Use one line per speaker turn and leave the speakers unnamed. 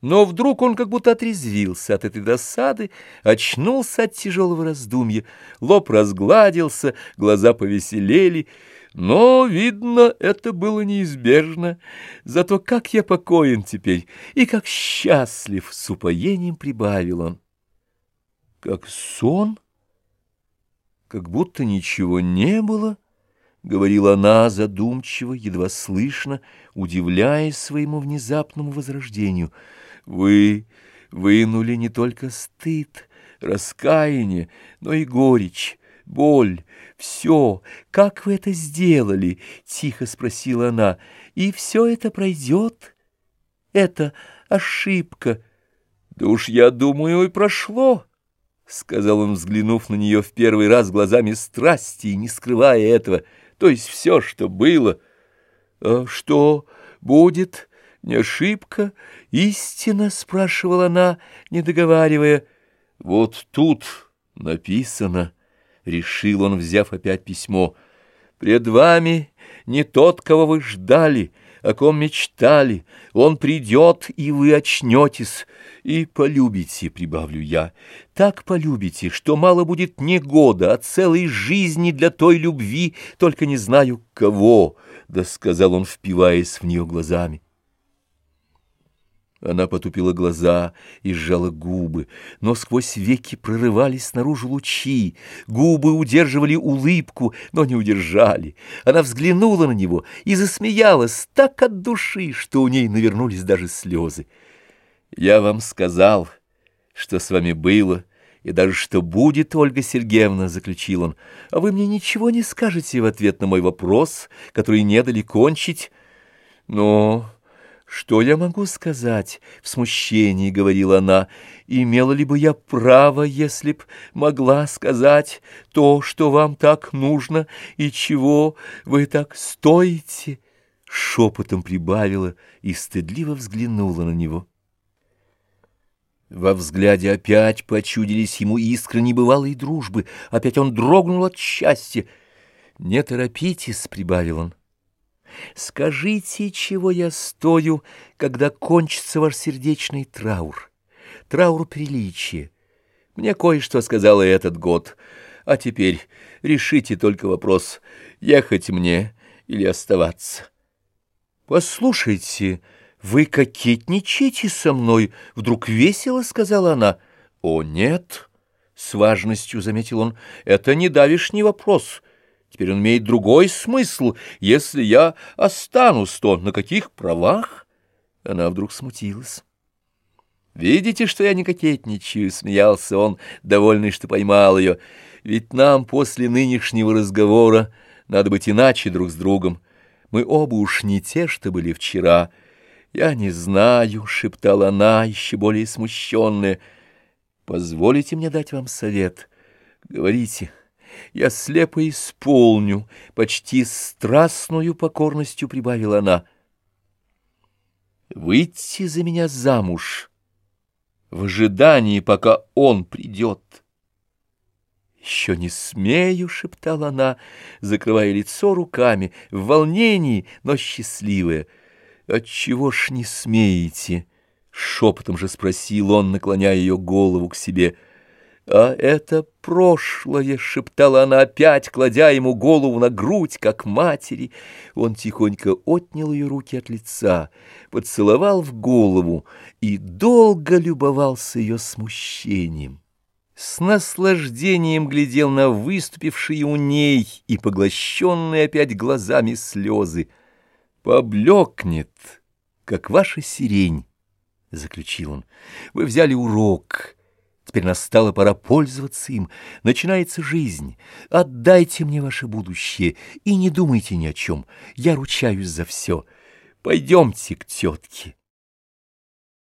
Но вдруг он как будто отрезвился от этой досады, очнулся от тяжелого раздумья, лоб разгладился, глаза повеселели. Но, видно, это было неизбежно. Зато как я покоен теперь и как счастлив, с упоением прибавил он. Как сон, как будто ничего не было, — говорила она задумчиво, едва слышно, удивляясь своему внезапному возрождению — вы вынули не только стыд, раскаяние, но и горечь, боль, все. Как вы это сделали? — тихо спросила она. — И все это пройдет? Это ошибка. Да уж, я думаю, и прошло. — сказал он, взглянув на нее в первый раз глазами страсти и не скрывая этого. То есть все, что было. А что будет? Не ошибка, истина?» — спрашивала она, не договаривая. «Вот тут написано», — решил он, взяв опять письмо, — «пред вами не тот, кого вы ждали, о ком мечтали. Он придет, и вы очнетесь, и полюбите, — прибавлю я, — так полюбите, что мало будет не года, а целой жизни для той любви, только не знаю кого, — да сказал он, впиваясь в нее глазами. Она потупила глаза и сжала губы, но сквозь веки прорывались наружу лучи, губы удерживали улыбку, но не удержали. Она взглянула на него и засмеялась так от души, что у ней навернулись даже слезы. «Я вам сказал, что с вами было, и даже что будет, Ольга Сергеевна», — заключил он, — «а вы мне ничего не скажете в ответ на мой вопрос, который не дали кончить?» «Но...» «Что я могу сказать?» — в смущении говорила она. «Имела ли бы я право, если б могла сказать то, что вам так нужно, и чего вы так стоите?» Шепотом прибавила и стыдливо взглянула на него. Во взгляде опять почудились ему искры небывалой дружбы, опять он дрогнул от счастья. «Не торопитесь», — прибавил он. Скажите, чего я стою, когда кончится ваш сердечный траур, траур приличия. Мне кое-что сказала этот год, а теперь решите только вопрос, ехать мне или оставаться. Послушайте, вы кокетничаете со мной, вдруг весело, сказала она. О, нет, с важностью заметил он, это не давишний вопрос — Теперь он имеет другой смысл. Если я останусь, то на каких правах? Она вдруг смутилась. «Видите, что я не кокетничаю?» — смеялся он, довольный, что поймал ее. «Ведь нам после нынешнего разговора надо быть иначе друг с другом. Мы оба уж не те, что были вчера. Я не знаю», — шептала она, еще более смущенная. «Позволите мне дать вам совет? Говорите» я слепо исполню, почти страстную покорностью прибавила она. Выйти за меня замуж в ожидании, пока он придет. «Еще не смею», — шептала она, закрывая лицо руками, в волнении, но счастливая. «Отчего ж не смеете?» — шепотом же спросил он, наклоняя ее голову к себе — «А это прошлое!» — шептала она опять, кладя ему голову на грудь, как матери. Он тихонько отнял ее руки от лица, поцеловал в голову и долго любовался ее смущением. С наслаждением глядел на выступившие у ней и поглощенные опять глазами слезы. «Поблекнет, как ваша сирень», — заключил он. «Вы взяли урок». Теперь настала пора пользоваться им. Начинается жизнь. Отдайте мне ваше будущее и не думайте ни о чем. Я ручаюсь за все. Пойдемте к тетке.